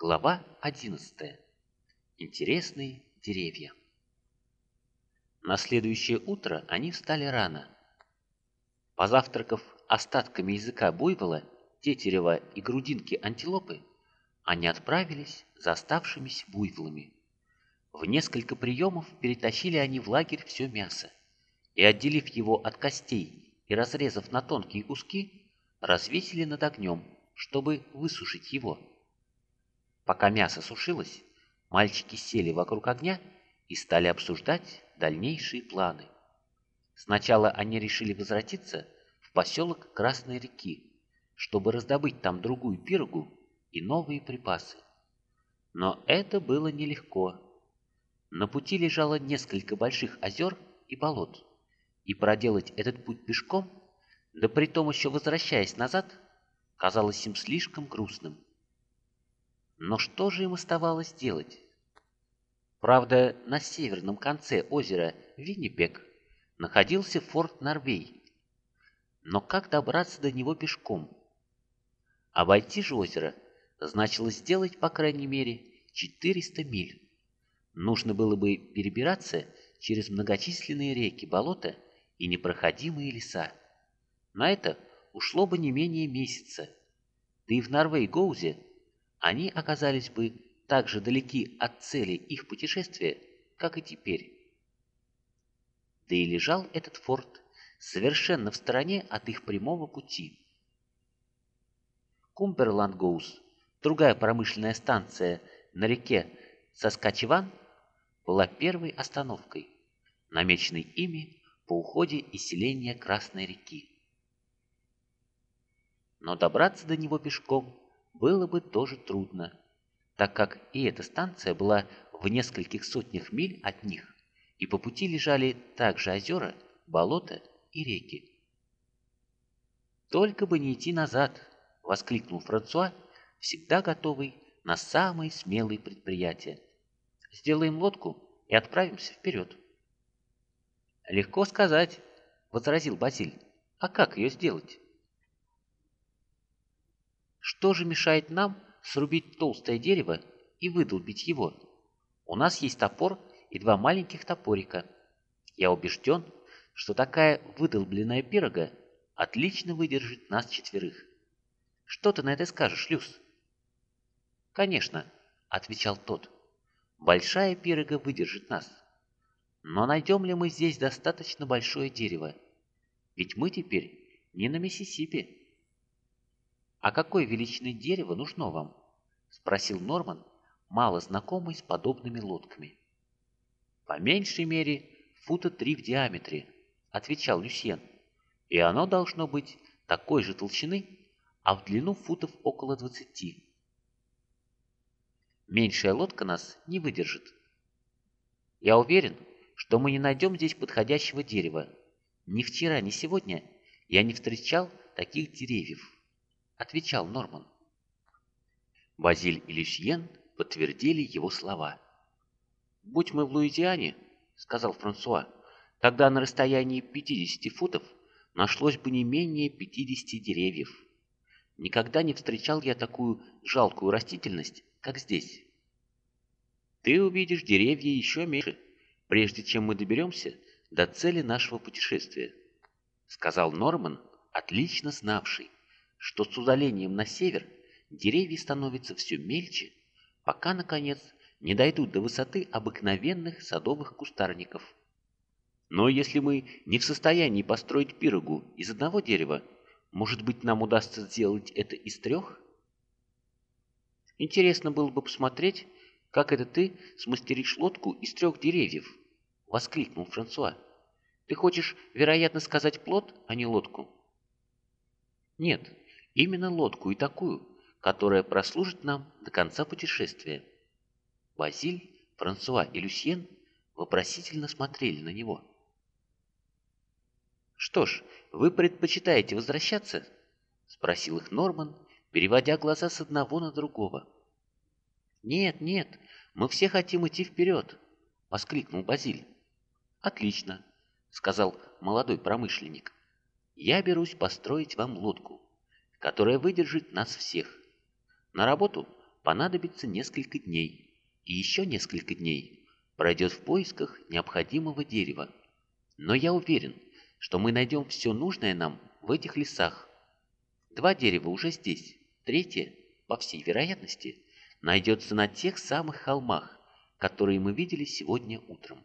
Глава 11. Интересные деревья. На следующее утро они встали рано. Позавтракав остатками языка буйвола, тетерева и грудинки антилопы, они отправились за оставшимися буйволами. В несколько приемов перетащили они в лагерь все мясо и, отделив его от костей и разрезав на тонкие куски, развесили над огнем, чтобы высушить его. Пока мясо сушилось, мальчики сели вокруг огня и стали обсуждать дальнейшие планы. Сначала они решили возвратиться в поселок Красной реки, чтобы раздобыть там другую пирогу и новые припасы. Но это было нелегко. На пути лежало несколько больших озер и болот, и проделать этот путь пешком, да притом еще возвращаясь назад, казалось им слишком грустным. Но что же им оставалось делать? Правда, на северном конце озера Виннипек находился форт Норвей. Но как добраться до него пешком? Обойти же озеро значило сделать, по крайней мере, 400 миль. Нужно было бы перебираться через многочисленные реки, болота и непроходимые леса. На это ушло бы не менее месяца. Да и в Норвей-Гоузе они оказались бы так же далеки от цели их путешествия, как и теперь. Да и лежал этот форт совершенно в стороне от их прямого пути. Кумберланд-Гоуз, другая промышленная станция на реке Саскачеван, была первой остановкой, намеченной ими по уходе из селения Красной реки. Но добраться до него пешком было бы тоже трудно, так как и эта станция была в нескольких сотнях миль от них, и по пути лежали также озера, болота и реки. «Только бы не идти назад!» — воскликнул Франсуа, всегда готовый на самые смелые предприятия. «Сделаем лодку и отправимся вперед». «Легко сказать», — возразил Базиль. «А как ее сделать?» Что же мешает нам срубить толстое дерево и выдолбить его? У нас есть топор и два маленьких топорика. Я убежден, что такая выдолбленная пирога отлично выдержит нас четверых. Что ты на это скажешь, Люс? Конечно, отвечал тот. Большая пирога выдержит нас. Но найдем ли мы здесь достаточно большое дерево? Ведь мы теперь не на Миссисипи. «А какой величины дерево нужно вам?» — спросил Норман, мало знакомый с подобными лодками. «По меньшей мере фута три в диаметре», — отвечал Люсьен. «И оно должно быть такой же толщины, а в длину футов около двадцати. Меньшая лодка нас не выдержит. Я уверен, что мы не найдем здесь подходящего дерева. Ни вчера, ни сегодня я не встречал таких деревьев» отвечал Норман. Базиль и Люсьен подтвердили его слова. «Будь мы в Луизиане, — сказал Франсуа, — тогда на расстоянии 50 футов нашлось бы не менее 50 деревьев. Никогда не встречал я такую жалкую растительность, как здесь. Ты увидишь деревья еще меньше, прежде чем мы доберемся до цели нашего путешествия», — сказал Норман, отлично знавший, что с удалением на север деревья становятся все мельче, пока, наконец, не дойдут до высоты обыкновенных садовых кустарников. Но если мы не в состоянии построить пирогу из одного дерева, может быть, нам удастся сделать это из трех? Интересно было бы посмотреть, как это ты смастеришь лодку из трех деревьев, — воскликнул Франсуа. Ты хочешь, вероятно, сказать плод, а не лодку? Нет, Именно лодку и такую, которая прослужит нам до конца путешествия. Базиль, Франсуа и Люсьен вопросительно смотрели на него. «Что ж, вы предпочитаете возвращаться?» — спросил их Норман, переводя глаза с одного на другого. «Нет, нет, мы все хотим идти вперед!» — воскликнул Базиль. «Отлично!» — сказал молодой промышленник. «Я берусь построить вам лодку которая выдержит нас всех. На работу понадобится несколько дней, и еще несколько дней пройдет в поисках необходимого дерева. Но я уверен, что мы найдем все нужное нам в этих лесах. Два дерева уже здесь, третье, по всей вероятности, найдется на тех самых холмах, которые мы видели сегодня утром.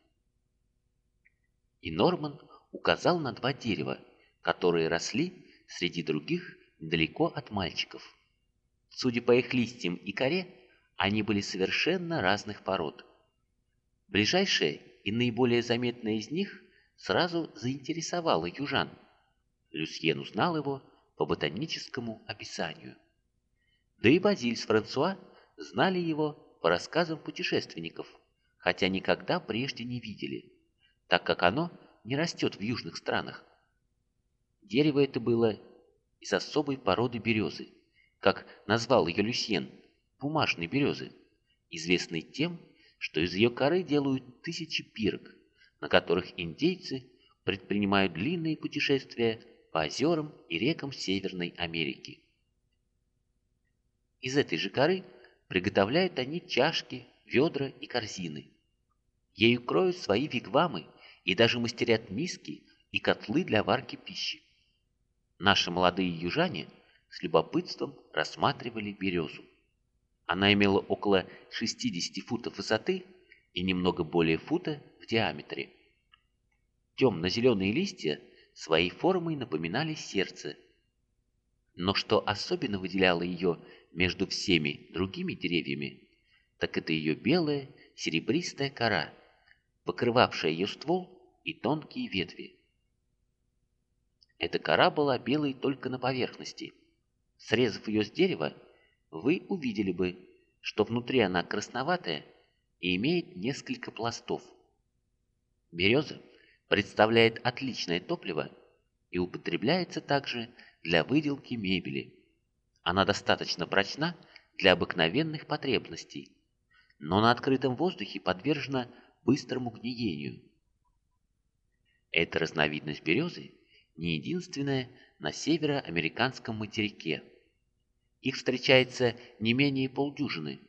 И Норман указал на два дерева, которые росли среди других далеко от мальчиков. Судя по их листьям и коре, они были совершенно разных пород. Ближайшее и наиболее заметное из них сразу заинтересовало южан. Люсьен узнал его по ботаническому описанию. Да и Базиль с Франсуа знали его по рассказам путешественников, хотя никогда прежде не видели, так как оно не растет в южных странах. Дерево это было из особой породы березы, как назвал ее Люсьен, бумажной березы, известной тем, что из ее коры делают тысячи пирог, на которых индейцы предпринимают длинные путешествия по озерам и рекам Северной Америки. Из этой же коры приготовляют они чашки, ведра и корзины. Ею кроют свои вигвамы и даже мастерят миски и котлы для варки пищи. Наши молодые южане с любопытством рассматривали березу. Она имела около 60 футов высоты и немного более фута в диаметре. Темно-зеленые листья своей формой напоминали сердце. Но что особенно выделяло ее между всеми другими деревьями, так это ее белая серебристая кора, покрывавшая ее ствол и тонкие ветви. Эта кора была белой только на поверхности. Срезав ее с дерева, вы увидели бы, что внутри она красноватая и имеет несколько пластов. Береза представляет отличное топливо и употребляется также для выделки мебели. Она достаточно прочна для обыкновенных потребностей, но на открытом воздухе подвержена быстрому гниению. Эта разновидность березы не единственная на североамериканском материке. Их встречается не менее полдюжины.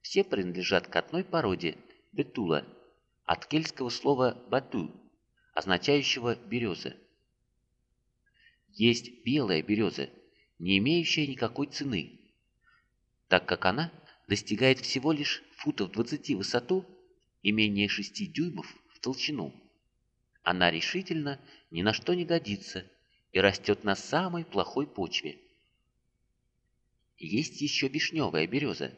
Все принадлежат к одной породе – бетула, от кельтского слова «бату», означающего «береза». Есть белая береза, не имеющая никакой цены, так как она достигает всего лишь футов 20 в высоту и менее 6 дюймов в толщину. Она решительно ни на что не годится и растет на самой плохой почве. Есть еще вишневая береза,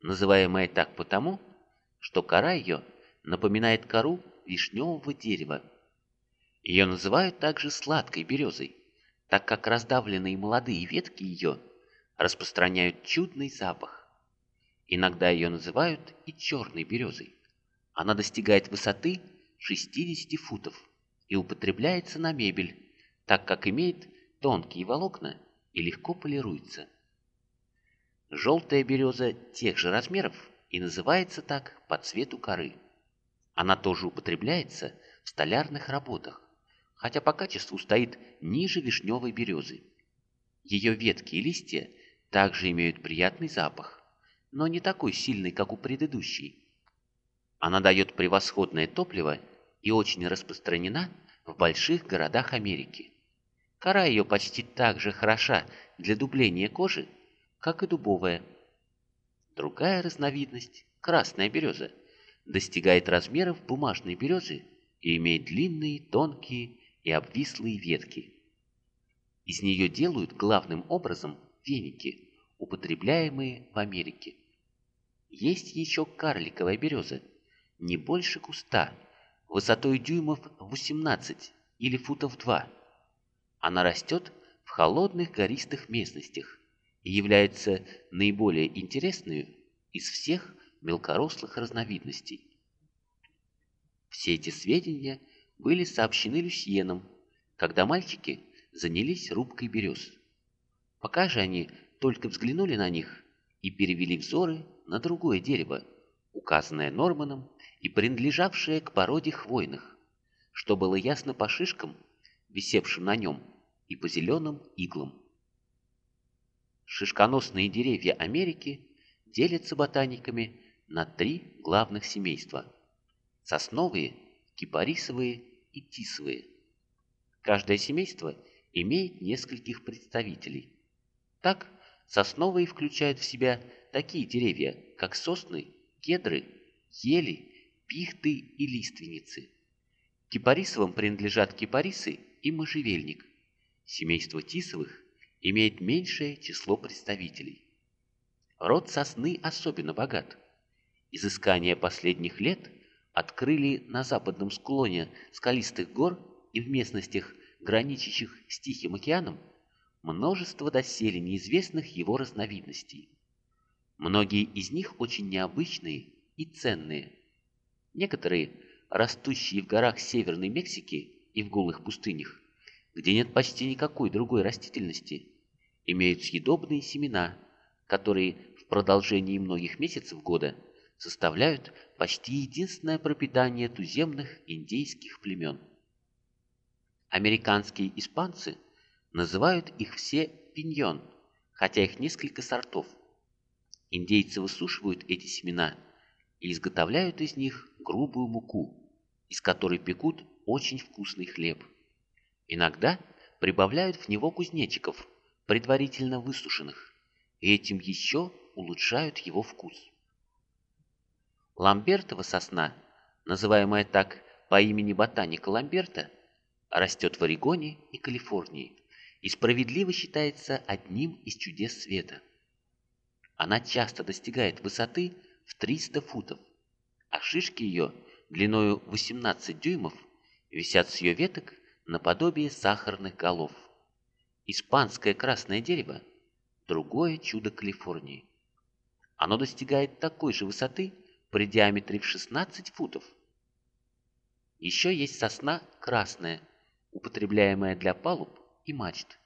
называемая так потому, что кора ее напоминает кору вишневого дерева. Ее называют также сладкой березой, так как раздавленные молодые ветки ее распространяют чудный запах. Иногда ее называют и черной березой. Она достигает высоты 60 футов и употребляется на мебель, так как имеет тонкие волокна и легко полируется. Желтая береза тех же размеров и называется так по цвету коры. Она тоже употребляется в столярных работах, хотя по качеству стоит ниже вишневой березы. Ее ветки и листья также имеют приятный запах, но не такой сильный, как у предыдущей. Она дает превосходное топливо и очень распространена в больших городах Америки. Кора ее почти так же хороша для дубления кожи, как и дубовая. Другая разновидность, красная береза, достигает размеров бумажной березы и имеет длинные, тонкие и обвислые ветки. Из нее делают главным образом веники, употребляемые в Америке. Есть еще карликовая береза, не больше куста, высотой дюймов 18 или футов 2. Она растет в холодных гористых местностях и является наиболее интересной из всех мелкорослых разновидностей. Все эти сведения были сообщены Люсьеном, когда мальчики занялись рубкой берез. Пока же они только взглянули на них и перевели взоры на другое дерево, указанное Норманом и принадлежавшее к породе хвойных, что было ясно по шишкам, висевшим на нем, и по зеленым иглам. Шишконосные деревья Америки делятся ботаниками на три главных семейства – сосновые, кипарисовые и тисовые. Каждое семейство имеет нескольких представителей. Так, сосновые включают в себя такие деревья, как сосны, кедры, ели, пихты и лиственницы. Кипарисовым принадлежат кипарисы и можжевельник. Семейство тисовых имеет меньшее число представителей. Род сосны особенно богат. Изыскания последних лет открыли на западном склоне скалистых гор и в местностях, граничащих с Тихим океаном, множество доселе неизвестных его разновидностей. Многие из них очень необычные и ценные. Некоторые, растущие в горах Северной Мексики и в голых пустынях, где нет почти никакой другой растительности, имеют съедобные семена, которые в продолжении многих месяцев года составляют почти единственное пропитание туземных индейских племен. Американские испанцы называют их все пиньон, хотя их несколько сортов. Индейцы высушивают эти семена и изготовляют из них грубую муку, из которой пекут очень вкусный хлеб. Иногда прибавляют в него кузнечиков, предварительно высушенных, и этим еще улучшают его вкус. Ламбертова сосна, называемая так по имени ботаника Ламберта, растет в Орегоне и Калифорнии и справедливо считается одним из чудес света. Она часто достигает высоты в 300 футов, а шишки ее длиною 18 дюймов висят с ее веток наподобие сахарных голов. Испанское красное дерево – другое чудо Калифорнии. Оно достигает такой же высоты при диаметре в 16 футов. Еще есть сосна красная, употребляемая для палуб и мачт.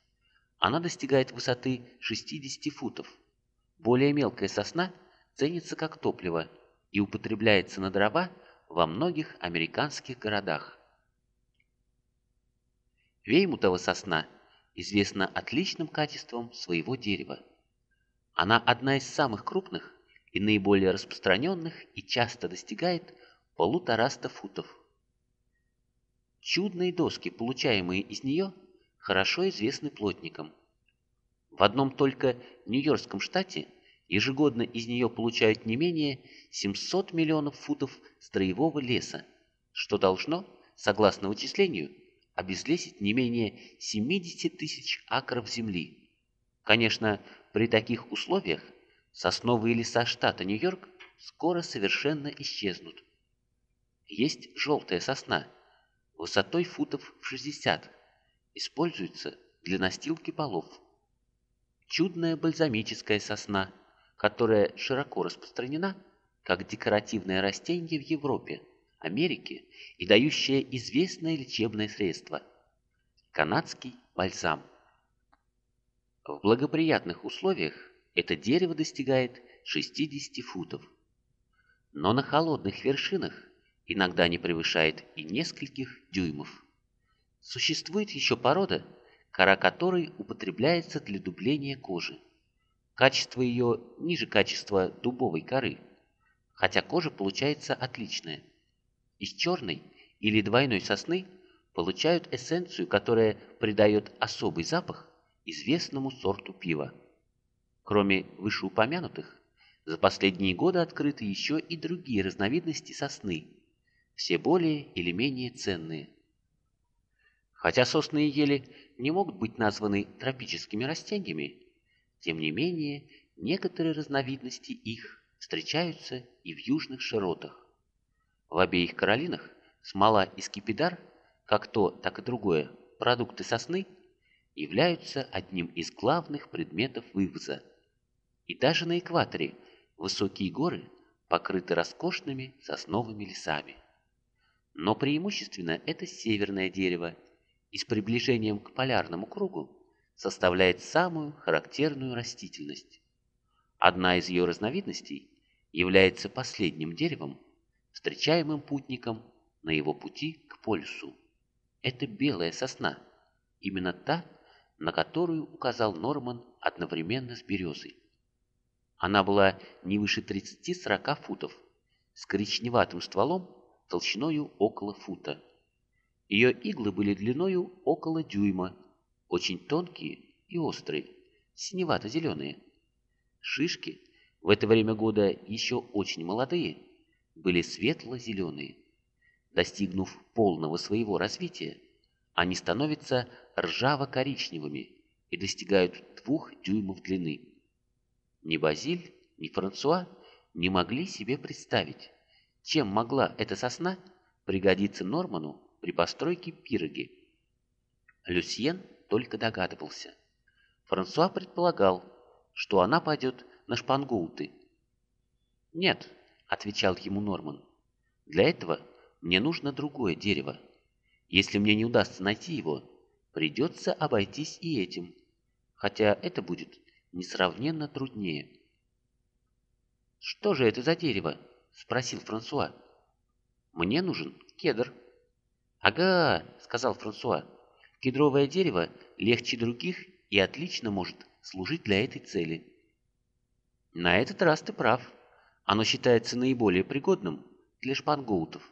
Она достигает высоты 60 футов. Более мелкая сосна ценится как топливо и употребляется на дрова во многих американских городах. Веймутова сосна известна отличным качеством своего дерева. Она одна из самых крупных и наиболее распространенных и часто достигает полутораста футов. Чудные доски, получаемые из нее, хорошо известны плотникам. В одном только Нью-Йоркском штате ежегодно из нее получают не менее 700 миллионов футов строевого леса, что должно, согласно вычислению, обезлесить не менее 70 тысяч акров земли. Конечно, при таких условиях сосновые леса штата Нью-Йорк скоро совершенно исчезнут. Есть желтая сосна, высотой футов в 60, используется для настилки полов. Чудная бальзамическая сосна, которая широко распространена как декоративное растение в Европе, Америке и дающая известное лечебное средство – канадский бальзам. В благоприятных условиях это дерево достигает 60 футов, но на холодных вершинах иногда не превышает и нескольких дюймов. Существует еще порода, кора которой употребляется для дубления кожи. Качество ее ниже качества дубовой коры, хотя кожа получается отличная – из черной или двойной сосны получают эссенцию, которая придает особый запах известному сорту пива. Кроме вышеупомянутых, за последние годы открыты еще и другие разновидности сосны, все более или менее ценные. Хотя сосны и ели не могут быть названы тропическими растениями, тем не менее некоторые разновидности их встречаются и в южных широтах. В обеих Каролинах смола и скипидар, как то, так и другое, продукты сосны, являются одним из главных предметов вывоза. И даже на экваторе высокие горы покрыты роскошными сосновыми лесами. Но преимущественно это северное дерево и с приближением к полярному кругу составляет самую характерную растительность. Одна из ее разновидностей является последним деревом, встречаемым путником на его пути к полюсу. Это белая сосна, именно та, на которую указал Норман одновременно с березой. Она была не выше 30-40 футов, с коричневатым стволом толщиною около фута. Ее иглы были длиною около дюйма, очень тонкие и острые, синевато-зеленые. Шишки, в это время года еще очень молодые, были светло-зеленые. Достигнув полного своего развития, они становятся ржаво-коричневыми и достигают двух дюймов длины. Ни Базиль, ни Франсуа не могли себе представить, чем могла эта сосна пригодиться Норману при постройке пироги. Люсьен только догадывался. Франсуа предполагал, что она пойдет на шпангоуты. «Нет», — отвечал ему Норман, — «для этого мне нужно другое дерево. Если мне не удастся найти его, придется обойтись и этим, хотя это будет несравненно труднее». «Что же это за дерево?» — спросил Франсуа. «Мне нужен кедр». «Ага», — сказал Франсуа, — «кедровое дерево легче других и отлично может служить для этой цели». «На этот раз ты прав. Оно считается наиболее пригодным для шпангоутов».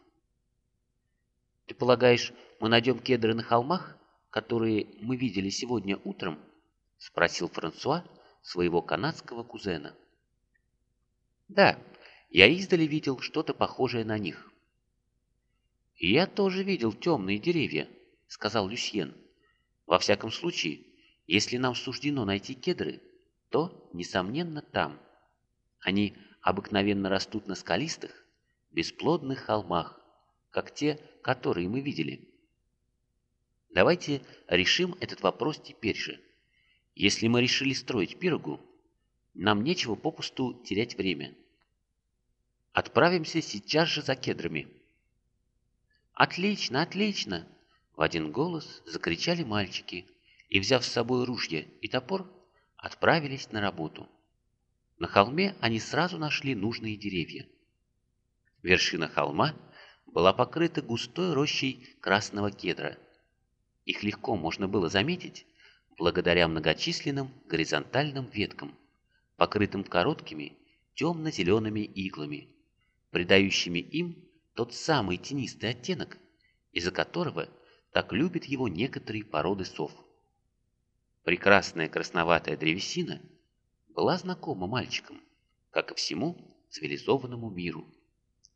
«Ты полагаешь, мы найдем кедры на холмах, которые мы видели сегодня утром?» — спросил Франсуа своего канадского кузена. «Да, я издали видел что-то похожее на них». «Я тоже видел темные деревья», — сказал Люсьен. «Во всяком случае, если нам суждено найти кедры, то, несомненно, там. Они обыкновенно растут на скалистых, бесплодных холмах, как те, которые мы видели. Давайте решим этот вопрос теперь же. Если мы решили строить пирогу, нам нечего попусту терять время. Отправимся сейчас же за кедрами. «Отлично, отлично!» В один голос закричали мальчики и, взяв с собой ружья и топор, отправились на работу. На холме они сразу нашли нужные деревья. Вершина холма была покрыта густой рощей красного кедра. Их легко можно было заметить благодаря многочисленным горизонтальным веткам, покрытым короткими темно-зелеными иглами, придающими им тот самый тенистый оттенок, из-за которого так любят его некоторые породы сов. Прекрасная красноватая древесина была знакома мальчикам, как и всему цивилизованному миру.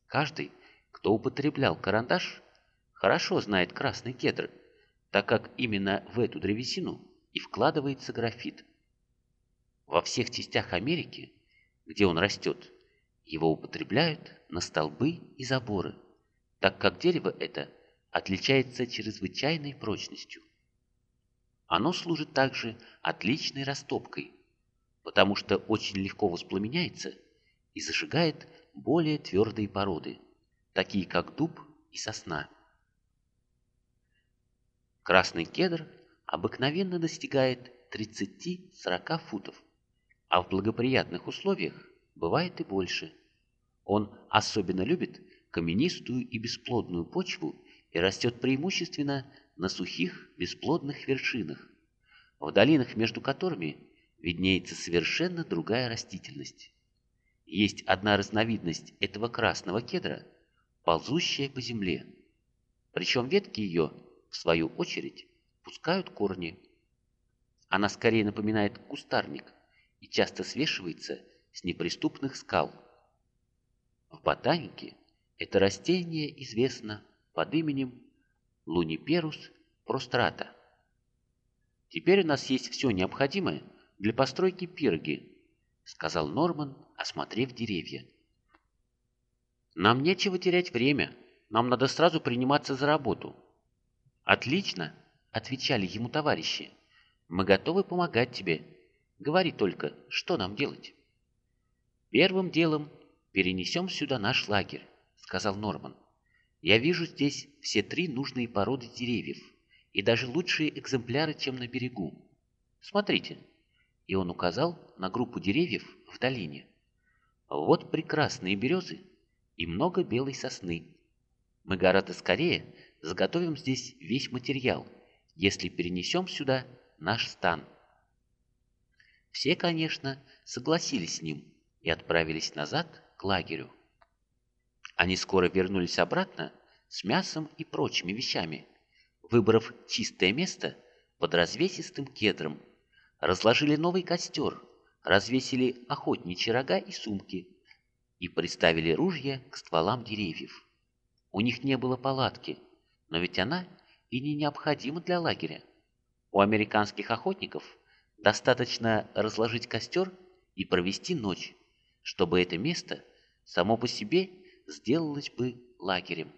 Каждый, кто употреблял карандаш, хорошо знает красный кедр, так как именно в эту древесину и вкладывается графит. Во всех частях Америки, где он растет, его употребляют на столбы и заборы, так как дерево это отличается чрезвычайной прочностью. Оно служит также отличной растопкой, потому что очень легко воспламеняется и зажигает более твердые породы, такие как дуб и сосна. Красный кедр обыкновенно достигает 30-40 футов, а в благоприятных условиях бывает и больше – он особенно любит каменистую и бесплодную почву и растет преимущественно на сухих бесплодных вершинах, в долинах между которыми виднеется совершенно другая растительность. Есть одна разновидность этого красного кедра, ползущая по земле. Причем ветки ее, в свою очередь, пускают корни. Она скорее напоминает кустарник и часто свешивается с неприступных скал. В ботанике это растение известно под именем Луниперус прострата. Теперь у нас есть все необходимое для постройки пироги, сказал Норман, осмотрев деревья. Нам нечего терять время, нам надо сразу приниматься за работу. Отлично, отвечали ему товарищи. Мы готовы помогать тебе. Говори только, что нам делать. Первым делом перенесем сюда наш лагерь», — сказал Норман. «Я вижу здесь все три нужные породы деревьев, и даже лучшие экземпляры, чем на берегу. Смотрите». И он указал на группу деревьев в долине. «Вот прекрасные березы и много белой сосны. Мы гораздо скорее заготовим здесь весь материал, если перенесем сюда наш стан». Все, конечно, согласились с ним, и отправились назад к лагерю. Они скоро вернулись обратно с мясом и прочими вещами, выбрав чистое место под развесистым кедром, разложили новый костер, развесили охотничьи рога и сумки и приставили ружья к стволам деревьев. У них не было палатки, но ведь она и не необходима для лагеря. У американских охотников достаточно разложить костер и провести ночь, чтобы это место само по себе сделалось бы лагерем.